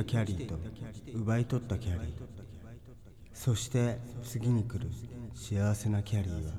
ったキャリーと奪い取ったキャリー。そして次に来る幸せなキャリーは